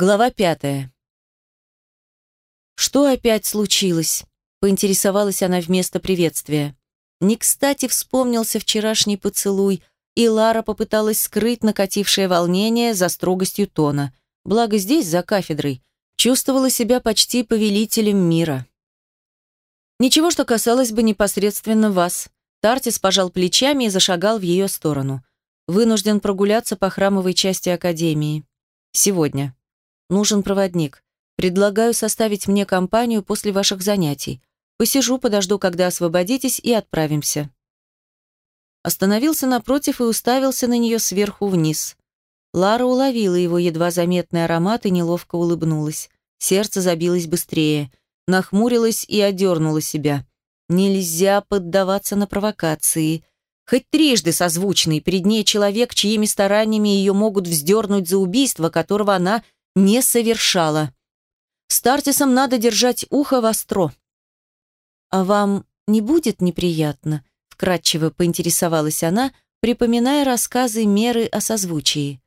Глава пятая. «Что опять случилось?» — поинтересовалась она вместо приветствия. Не кстати вспомнился вчерашний поцелуй, и Лара попыталась скрыть накатившее волнение за строгостью тона. Благо здесь, за кафедрой, чувствовала себя почти повелителем мира. «Ничего, что касалось бы непосредственно вас». Тартис пожал плечами и зашагал в ее сторону. «Вынужден прогуляться по храмовой части Академии. Сегодня». Нужен проводник. Предлагаю составить мне компанию после ваших занятий. Посижу, подожду, когда освободитесь, и отправимся». Остановился напротив и уставился на нее сверху вниз. Лара уловила его едва заметный аромат и неловко улыбнулась. Сердце забилось быстрее. Нахмурилась и одернула себя. Нельзя поддаваться на провокации. Хоть трижды созвучный, перед ней человек, чьими стараниями ее могут вздернуть за убийство, которого она не совершала. С Тартисом надо держать ухо востро. «А вам не будет неприятно?» — вкратчиво поинтересовалась она, припоминая рассказы Меры о созвучии.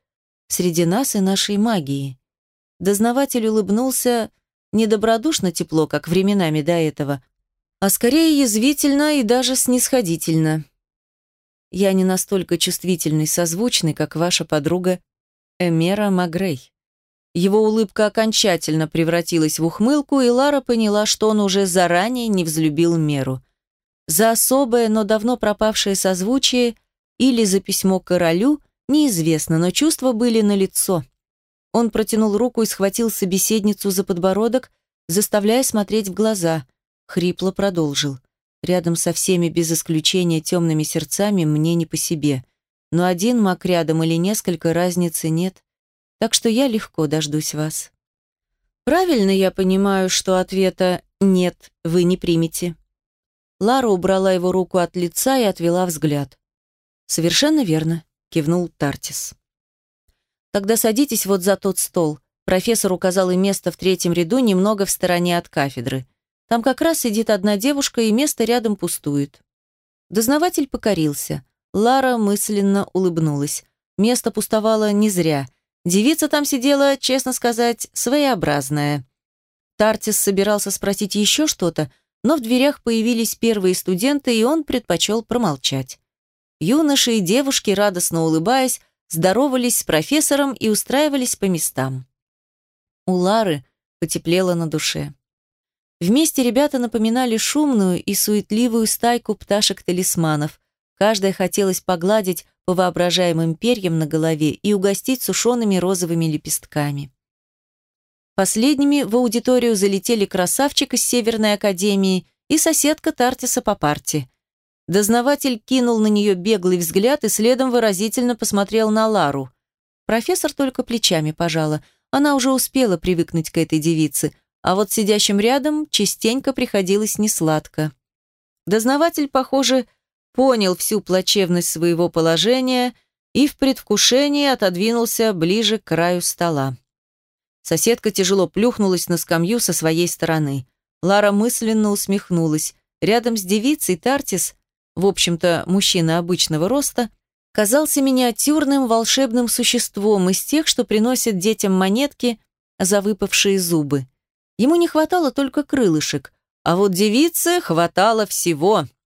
«Среди нас и нашей магии». Дознаватель улыбнулся недобродушно тепло, как временами до этого, а скорее язвительно и даже снисходительно. «Я не настолько чувствительный созвучный, как ваша подруга Эмера Магрей». Его улыбка окончательно превратилась в ухмылку, и Лара поняла, что он уже заранее не взлюбил меру. За особое, но давно пропавшее созвучие или за письмо королю неизвестно, но чувства были налицо. Он протянул руку и схватил собеседницу за подбородок, заставляя смотреть в глаза. Хрипло продолжил. Рядом со всеми без исключения темными сердцами мне не по себе. Но один маг рядом или несколько разницы нет так что я легко дождусь вас. Правильно я понимаю, что ответа «нет» вы не примете. Лара убрала его руку от лица и отвела взгляд. «Совершенно верно», — кивнул Тартис. «Тогда садитесь вот за тот стол». Профессор указал им место в третьем ряду, немного в стороне от кафедры. Там как раз сидит одна девушка, и место рядом пустует. Дознаватель покорился. Лара мысленно улыбнулась. Место пустовало не зря — Девица там сидела, честно сказать, своеобразная. Тартис собирался спросить еще что-то, но в дверях появились первые студенты, и он предпочел промолчать. Юноши и девушки, радостно улыбаясь, здоровались с профессором и устраивались по местам. У Лары потеплело на душе. Вместе ребята напоминали шумную и суетливую стайку пташек-талисманов. Каждая хотелось погладить по воображаемым перьям на голове и угостить сушеными розовыми лепестками. Последними в аудиторию залетели красавчик из Северной Академии и соседка Тартиса по парте. Дознаватель кинул на нее беглый взгляд и следом выразительно посмотрел на Лару. Профессор только плечами пожала. Она уже успела привыкнуть к этой девице, а вот сидящим рядом частенько приходилось несладко. Дознаватель, похоже, понял всю плачевность своего положения и в предвкушении отодвинулся ближе к краю стола. Соседка тяжело плюхнулась на скамью со своей стороны. Лара мысленно усмехнулась. Рядом с девицей Тартис, в общем-то, мужчина обычного роста, казался миниатюрным волшебным существом из тех, что приносят детям монетки за выпавшие зубы. Ему не хватало только крылышек, а вот девице хватало всего —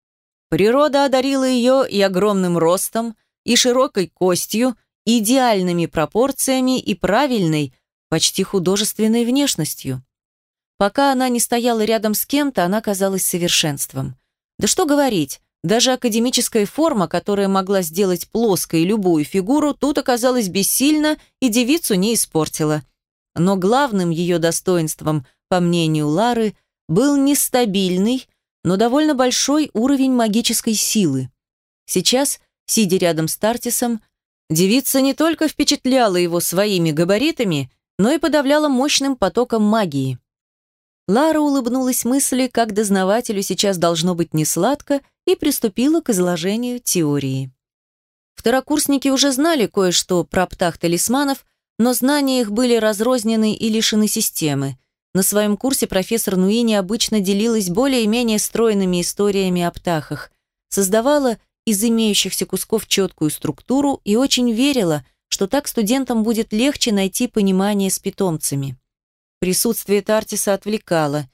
Природа одарила ее и огромным ростом, и широкой костью, идеальными пропорциями и правильной, почти художественной внешностью. Пока она не стояла рядом с кем-то, она казалась совершенством. Да что говорить, даже академическая форма, которая могла сделать плоской любую фигуру, тут оказалась бессильна и девицу не испортила. Но главным ее достоинством, по мнению Лары, был нестабильный, но довольно большой уровень магической силы. Сейчас, сидя рядом с Тартисом, девица не только впечатляла его своими габаритами, но и подавляла мощным потоком магии. Лара улыбнулась мысли, как дознавателю сейчас должно быть несладко, и приступила к изложению теории. Второкурсники уже знали кое-что про птах-талисманов, но знания их были разрознены и лишены системы. На своем курсе профессор Нуини обычно делилась более-менее стройными историями о птахах, создавала из имеющихся кусков четкую структуру и очень верила, что так студентам будет легче найти понимание с питомцами. Присутствие Тартиса отвлекало.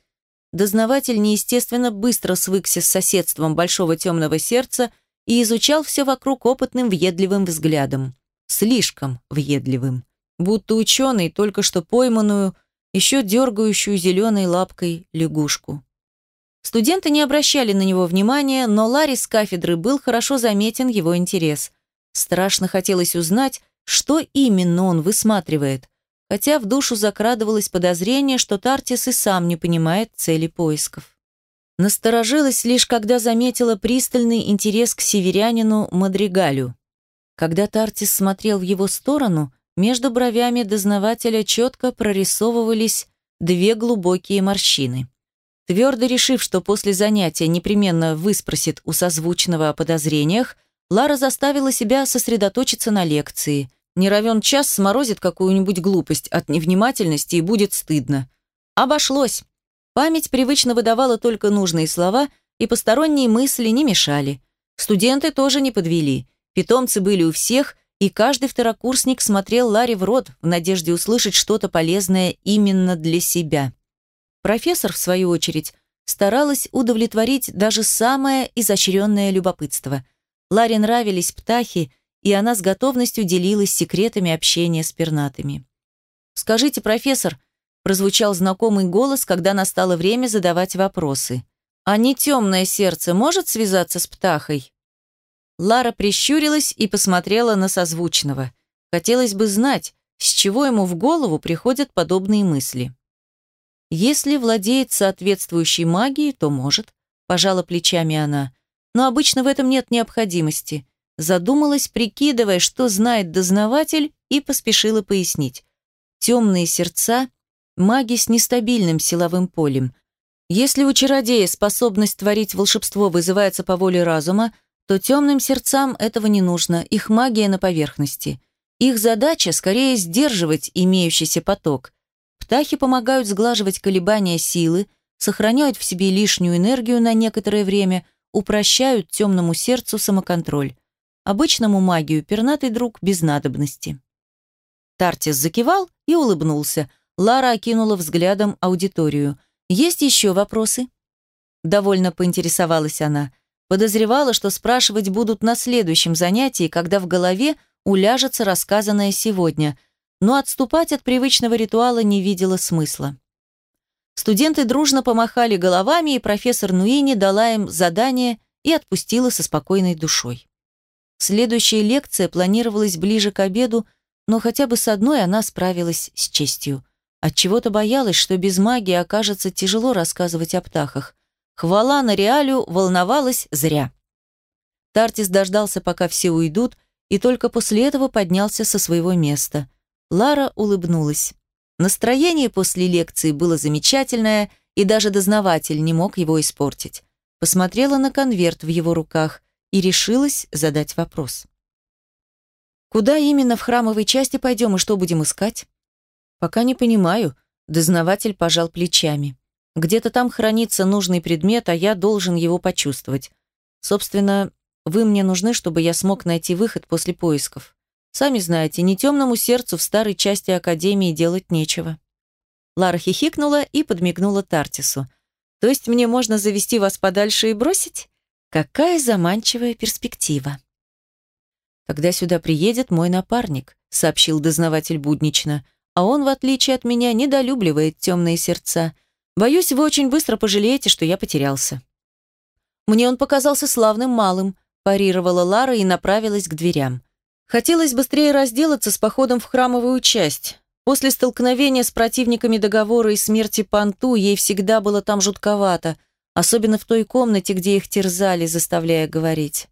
Дознаватель неестественно быстро свыкся с соседством большого темного сердца и изучал все вокруг опытным въедливым взглядом. Слишком въедливым. Будто ученый, только что пойманную, еще дергающую зеленой лапкой лягушку. Студенты не обращали на него внимания, но Ларри с кафедры был хорошо заметен его интерес. Страшно хотелось узнать, что именно он высматривает, хотя в душу закрадывалось подозрение, что Тартис и сам не понимает цели поисков. Насторожилась лишь, когда заметила пристальный интерес к северянину Мадригалю. Когда Тартис смотрел в его сторону, между бровями дознавателя четко прорисовывались две глубокие морщины. Твердо решив, что после занятия непременно выспросит у созвучного о подозрениях, Лара заставила себя сосредоточиться на лекции. Не равен час сморозит какую-нибудь глупость от невнимательности и будет стыдно. Обошлось. Память привычно выдавала только нужные слова, и посторонние мысли не мешали. Студенты тоже не подвели. Питомцы были у всех, и каждый второкурсник смотрел Ларе в рот в надежде услышать что-то полезное именно для себя. Профессор, в свою очередь, старалась удовлетворить даже самое изощренное любопытство. Ларе нравились птахи, и она с готовностью делилась секретами общения с пернатыми. «Скажите, профессор», – прозвучал знакомый голос, когда настало время задавать вопросы. «А не темное сердце может связаться с птахой?» Лара прищурилась и посмотрела на созвучного. Хотелось бы знать, с чего ему в голову приходят подобные мысли. Если владеет соответствующей магией, то может, пожала плечами она. Но обычно в этом нет необходимости. Задумалась, прикидывая, что знает дознаватель, и поспешила пояснить. Темные сердца – маги с нестабильным силовым полем. Если у чародея способность творить волшебство вызывается по воле разума, то темным сердцам этого не нужно, их магия на поверхности. Их задача скорее сдерживать имеющийся поток – Птахи помогают сглаживать колебания силы, сохраняют в себе лишнюю энергию на некоторое время, упрощают темному сердцу самоконтроль. Обычному магию пернатый друг без надобности. Тартис закивал и улыбнулся. Лара окинула взглядом аудиторию. «Есть еще вопросы?» Довольно поинтересовалась она. Подозревала, что спрашивать будут на следующем занятии, когда в голове уляжется рассказанное сегодня – но отступать от привычного ритуала не видела смысла. Студенты дружно помахали головами, и профессор Нуини дала им задание и отпустила со спокойной душой. Следующая лекция планировалась ближе к обеду, но хотя бы с одной она справилась с честью. Отчего-то боялась, что без магии окажется тяжело рассказывать о птахах. Хвала на Реалю волновалась зря. Тартис дождался, пока все уйдут, и только после этого поднялся со своего места – Лара улыбнулась. Настроение после лекции было замечательное, и даже дознаватель не мог его испортить. Посмотрела на конверт в его руках и решилась задать вопрос. «Куда именно в храмовой части пойдем и что будем искать?» «Пока не понимаю», — дознаватель пожал плечами. «Где-то там хранится нужный предмет, а я должен его почувствовать. Собственно, вы мне нужны, чтобы я смог найти выход после поисков. Сами знаете, не темному сердцу в старой части Академии делать нечего. Лара хихикнула и подмигнула Тартису. То есть мне можно завести вас подальше и бросить? Какая заманчивая перспектива. Когда сюда приедет мой напарник, сообщил дознаватель буднично, а он, в отличие от меня, недолюбливает темные сердца. Боюсь, вы очень быстро пожалеете, что я потерялся. Мне он показался славным малым, парировала Лара и направилась к дверям. Хотелось быстрее разделаться с походом в храмовую часть. После столкновения с противниками договора и смерти Панту ей всегда было там жутковато, особенно в той комнате, где их терзали, заставляя говорить.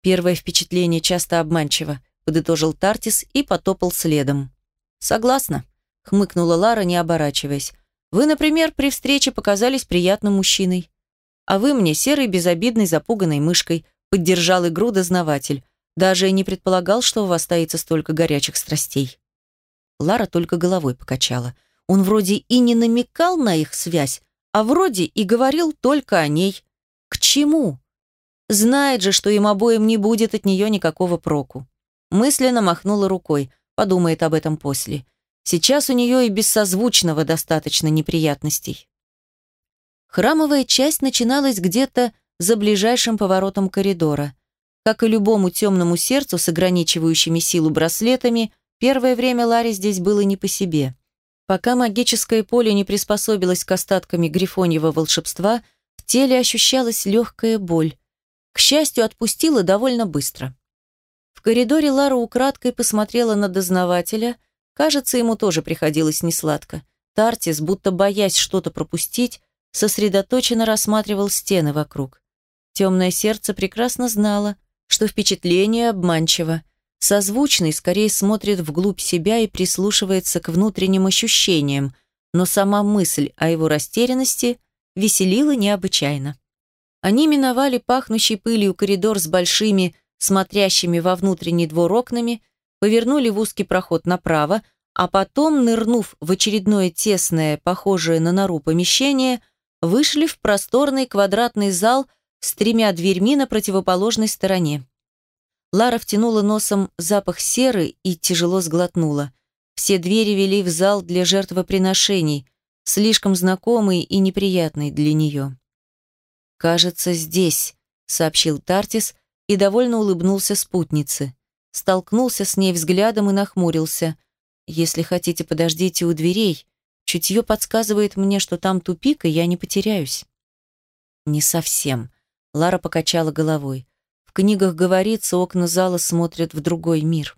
Первое впечатление часто обманчиво, подытожил Тартис и потопал следом. Согласна, хмыкнула Лара, не оборачиваясь. Вы, например, при встрече показались приятным мужчиной. А вы мне серой, безобидной, запуганной мышкой, поддержал игру дознаватель. Даже не предполагал, что у вас таится столько горячих страстей. Лара только головой покачала. Он вроде и не намекал на их связь, а вроде и говорил только о ней. К чему? Знает же, что им обоим не будет от нее никакого проку. Мысленно махнула рукой, подумает об этом после. Сейчас у нее и без созвучного достаточно неприятностей. Храмовая часть начиналась где-то за ближайшим поворотом коридора. Как и любому темному сердцу с ограничивающими силу браслетами, первое время Ларе здесь было не по себе. Пока магическое поле не приспособилось к остатками грифоньего волшебства, в теле ощущалась легкая боль. К счастью, отпустила довольно быстро. В коридоре Лара украдкой посмотрела на дознавателя. Кажется, ему тоже приходилось несладко. Тартис, будто боясь что-то пропустить, сосредоточенно рассматривал стены вокруг. Темное сердце прекрасно знало, что впечатление обманчиво. Созвучный скорее смотрит вглубь себя и прислушивается к внутренним ощущениям, но сама мысль о его растерянности веселила необычайно. Они миновали пахнущий пылью коридор с большими, смотрящими во внутренний двор окнами, повернули в узкий проход направо, а потом, нырнув в очередное тесное, похожее на нору помещение, вышли в просторный квадратный зал с тремя дверьми на противоположной стороне. Лара втянула носом запах серы и тяжело сглотнула. Все двери вели в зал для жертвоприношений, слишком знакомый и неприятный для нее. «Кажется, здесь», — сообщил Тартис и довольно улыбнулся спутнице. Столкнулся с ней взглядом и нахмурился. «Если хотите, подождите у дверей. Чутье подсказывает мне, что там тупик, и я не потеряюсь». «Не совсем», — Лара покачала головой. В книгах говорится, окна зала смотрят в другой мир.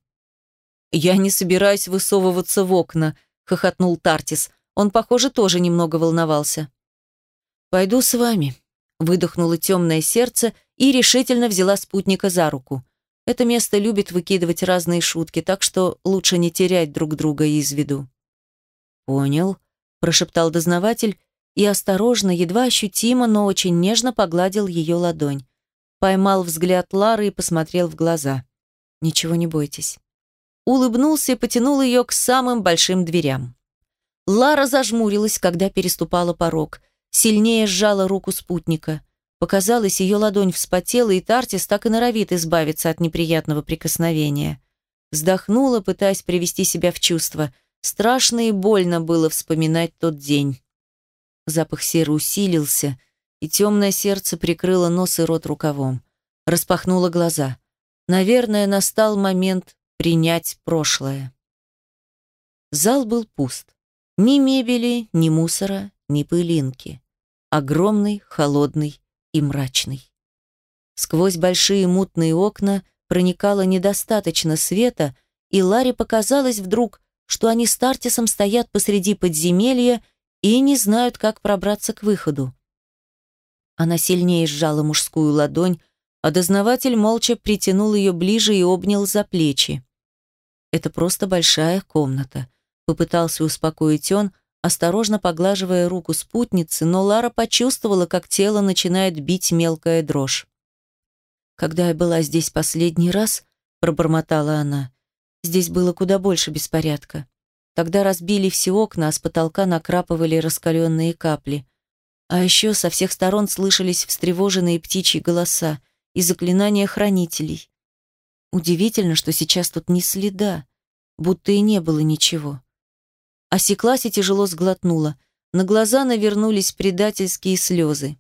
«Я не собираюсь высовываться в окна», — хохотнул Тартис. Он, похоже, тоже немного волновался. «Пойду с вами», — выдохнуло темное сердце и решительно взяла спутника за руку. Это место любит выкидывать разные шутки, так что лучше не терять друг друга из виду. «Понял», — прошептал дознаватель и осторожно, едва ощутимо, но очень нежно погладил ее ладонь поймал взгляд Лары и посмотрел в глаза. «Ничего не бойтесь». Улыбнулся и потянул ее к самым большим дверям. Лара зажмурилась, когда переступала порог, сильнее сжала руку спутника. Показалось, ее ладонь вспотела, и Тартис так и норовит избавиться от неприятного прикосновения. Вздохнула, пытаясь привести себя в чувство. Страшно и больно было вспоминать тот день. Запах серы усилился — и темное сердце прикрыло нос и рот рукавом. Распахнуло глаза. Наверное, настал момент принять прошлое. Зал был пуст. Ни мебели, ни мусора, ни пылинки. Огромный, холодный и мрачный. Сквозь большие мутные окна проникало недостаточно света, и Ларе показалось вдруг, что они с Тартисом стоят посреди подземелья и не знают, как пробраться к выходу. Она сильнее сжала мужскую ладонь, а дознаватель молча притянул ее ближе и обнял за плечи. «Это просто большая комната», — попытался успокоить он, осторожно поглаживая руку спутницы, но Лара почувствовала, как тело начинает бить мелкая дрожь. «Когда я была здесь последний раз», — пробормотала она, — «здесь было куда больше беспорядка. Тогда разбили все окна, а с потолка накрапывали раскаленные капли. А еще со всех сторон слышались встревоженные птичьи голоса и заклинания хранителей. Удивительно, что сейчас тут ни следа, будто и не было ничего. Осеклась и тяжело сглотнула. На глаза навернулись предательские слезы.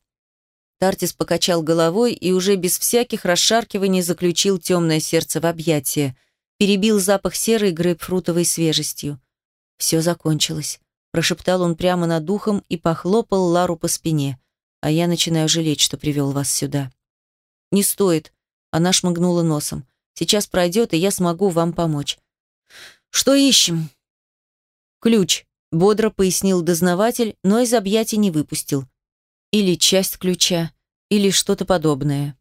Тартис покачал головой и уже без всяких расшаркиваний заключил темное сердце в объятия, перебил запах серой грейпфрутовой свежестью. Все закончилось прошептал он прямо над ухом и похлопал Лару по спине. А я начинаю жалеть, что привел вас сюда. Не стоит. Она шмыгнула носом. Сейчас пройдет, и я смогу вам помочь. Что ищем? Ключ, бодро пояснил дознаватель, но из объятий не выпустил. Или часть ключа, или что-то подобное.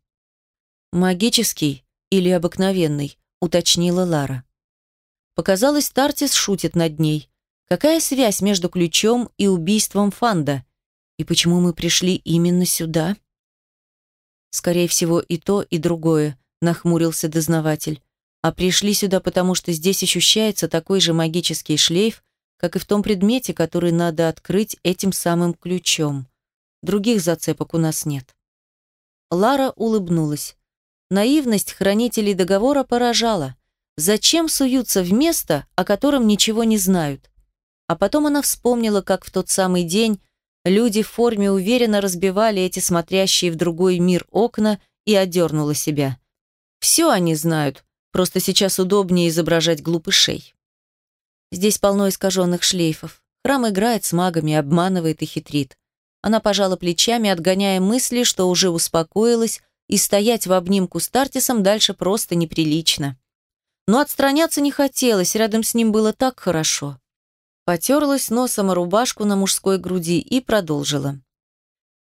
Магический или обыкновенный, уточнила Лара. Показалось, Тартис шутит над ней. Какая связь между ключом и убийством Фанда? И почему мы пришли именно сюда? Скорее всего, и то, и другое, нахмурился дознаватель. А пришли сюда потому, что здесь ощущается такой же магический шлейф, как и в том предмете, который надо открыть этим самым ключом. Других зацепок у нас нет. Лара улыбнулась. Наивность хранителей договора поражала. Зачем суются в место, о котором ничего не знают? А потом она вспомнила, как в тот самый день люди в форме уверенно разбивали эти смотрящие в другой мир окна и одернула себя. Все они знают, просто сейчас удобнее изображать глупышей. Здесь полно искаженных шлейфов. Храм играет с магами, обманывает и хитрит. Она пожала плечами, отгоняя мысли, что уже успокоилась, и стоять в обнимку с Тартисом дальше просто неприлично. Но отстраняться не хотелось, рядом с ним было так хорошо. Потерлась носом рубашку на мужской груди и продолжила.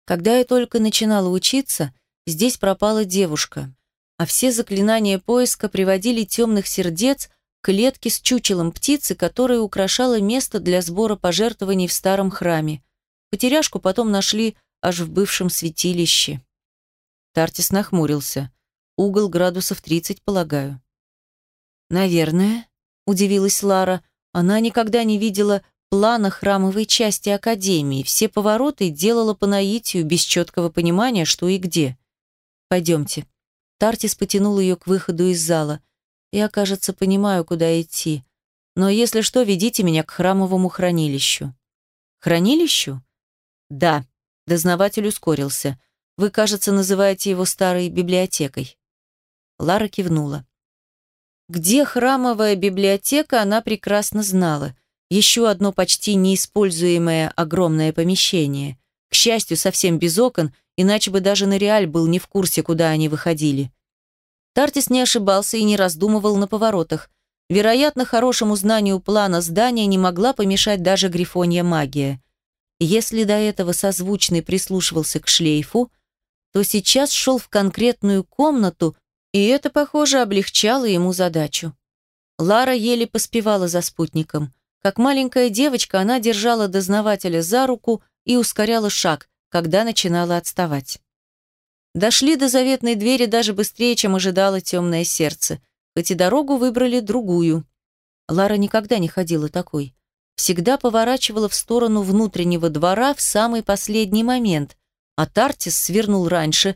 Когда я только начинала учиться, здесь пропала девушка, а все заклинания поиска приводили темных сердец к клетке с чучелом птицы, которая украшала место для сбора пожертвований в старом храме. Потеряшку потом нашли аж в бывшем святилище. Тартис нахмурился. Угол градусов 30, полагаю. Наверное, удивилась Лара. Она никогда не видела плана храмовой части Академии. Все повороты делала по наитию, без четкого понимания, что и где. Пойдемте. Тартис потянул ее к выходу из зала. Я, кажется, понимаю, куда идти. Но если что, ведите меня к храмовому хранилищу. Хранилищу? Да. Дознаватель ускорился. Вы, кажется, называете его старой библиотекой. Лара кивнула. Где храмовая библиотека, она прекрасно знала. Еще одно почти неиспользуемое огромное помещение. К счастью, совсем без окон, иначе бы даже Нориаль был не в курсе, куда они выходили. Тартис не ошибался и не раздумывал на поворотах. Вероятно, хорошему знанию плана здания не могла помешать даже грифонья магия. Если до этого созвучный прислушивался к шлейфу, то сейчас шел в конкретную комнату, и это, похоже, облегчало ему задачу. Лара еле поспевала за спутником. Как маленькая девочка, она держала дознавателя за руку и ускоряла шаг, когда начинала отставать. Дошли до заветной двери даже быстрее, чем ожидало темное сердце, хоть и дорогу выбрали другую. Лара никогда не ходила такой. Всегда поворачивала в сторону внутреннего двора в самый последний момент, а Тартис свернул раньше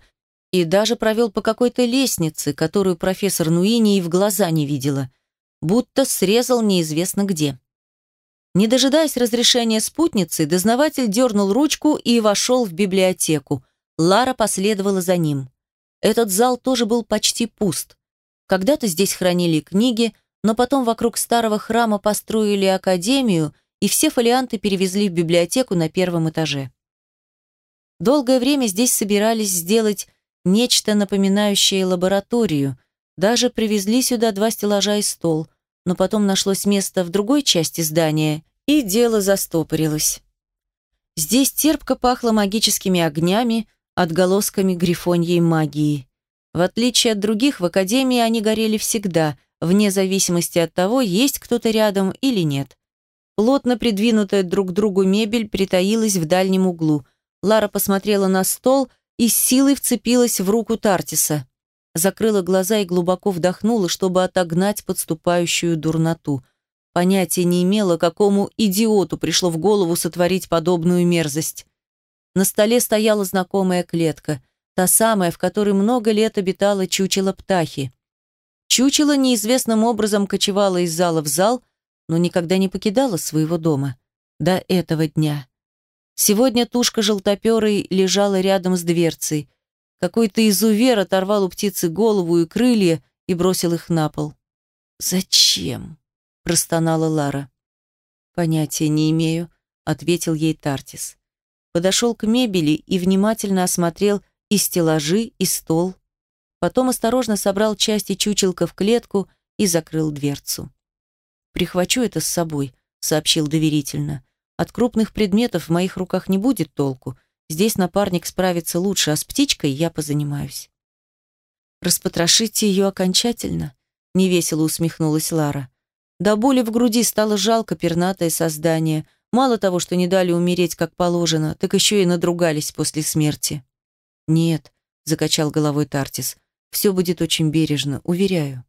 и даже провел по какой-то лестнице, которую профессор Нуини и в глаза не видела, будто срезал неизвестно где. Не дожидаясь разрешения спутницы, дознаватель дернул ручку и вошел в библиотеку. Лара последовала за ним. Этот зал тоже был почти пуст. Когда-то здесь хранили книги, но потом вокруг старого храма построили академию, и все фолианты перевезли в библиотеку на первом этаже. Долгое время здесь собирались сделать нечто напоминающее лабораторию. Даже привезли сюда два стеллажа и стол, но потом нашлось место в другой части здания, и дело застопорилось. Здесь терпко пахло магическими огнями, отголосками грифоньей магии. В отличие от других, в Академии они горели всегда, вне зависимости от того, есть кто-то рядом или нет. Плотно придвинутая друг к другу мебель притаилась в дальнем углу – Лара посмотрела на стол и с силой вцепилась в руку Тартиса. Закрыла глаза и глубоко вдохнула, чтобы отогнать подступающую дурноту. Понятия не имела, какому идиоту пришло в голову сотворить подобную мерзость. На столе стояла знакомая клетка, та самая, в которой много лет обитала чучело птахи. Чучело неизвестным образом кочевало из зала в зал, но никогда не покидало своего дома. До этого дня. Сегодня тушка желтоперой лежала рядом с дверцей. Какой-то изувер оторвал у птицы голову и крылья и бросил их на пол. «Зачем?» – простонала Лара. «Понятия не имею», – ответил ей Тартис. Подошел к мебели и внимательно осмотрел и стеллажи, и стол. Потом осторожно собрал части чучелка в клетку и закрыл дверцу. «Прихвачу это с собой», — сообщил доверительно. От крупных предметов в моих руках не будет толку. Здесь напарник справится лучше, а с птичкой я позанимаюсь. Распотрошите ее окончательно, невесело усмехнулась Лара. До боли в груди стало жалко пернатое создание. Мало того, что не дали умереть как положено, так еще и надругались после смерти. Нет, закачал головой Тартис. Все будет очень бережно, уверяю.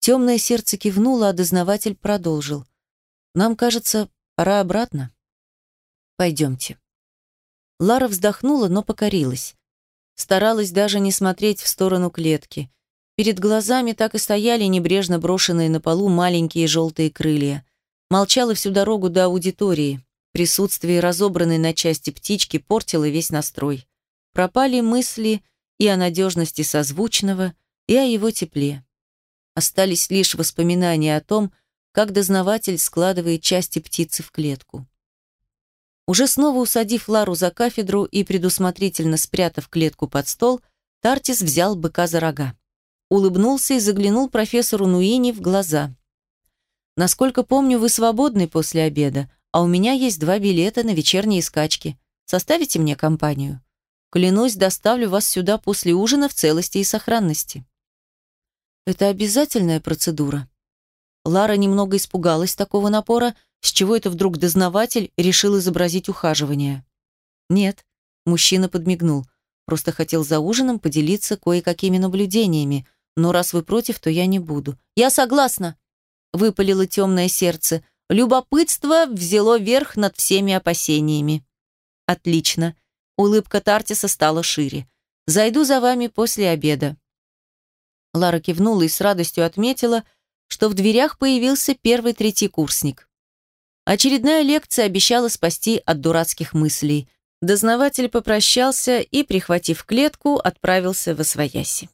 Темное сердце кивнуло, а дознаватель продолжил. Нам кажется, Пора обратно. Пойдемте. Лара вздохнула, но покорилась. Старалась даже не смотреть в сторону клетки. Перед глазами так и стояли небрежно брошенные на полу маленькие желтые крылья. Молчала всю дорогу до аудитории. Присутствие разобранной на части птички портило весь настрой. Пропали мысли и о надежности созвучного, и о его тепле. Остались лишь воспоминания о том, как дознаватель складывает части птицы в клетку. Уже снова усадив Лару за кафедру и предусмотрительно спрятав клетку под стол, Тартис взял быка за рога. Улыбнулся и заглянул профессору Нуини в глаза. «Насколько помню, вы свободны после обеда, а у меня есть два билета на вечерние скачки. Составите мне компанию? Клянусь, доставлю вас сюда после ужина в целости и сохранности». «Это обязательная процедура?» Лара немного испугалась такого напора, с чего это вдруг дознаватель решил изобразить ухаживание. «Нет», — мужчина подмигнул, «просто хотел за ужином поделиться кое-какими наблюдениями, но раз вы против, то я не буду». «Я согласна», — выпалило темное сердце. Любопытство взяло верх над всеми опасениями. «Отлично», — улыбка Тартиса стала шире. «Зайду за вами после обеда». Лара кивнула и с радостью отметила, что в дверях появился первый третий курсник. Очередная лекция обещала спасти от дурацких мыслей. Дознаватель попрощался и, прихватив клетку, отправился в Освояси.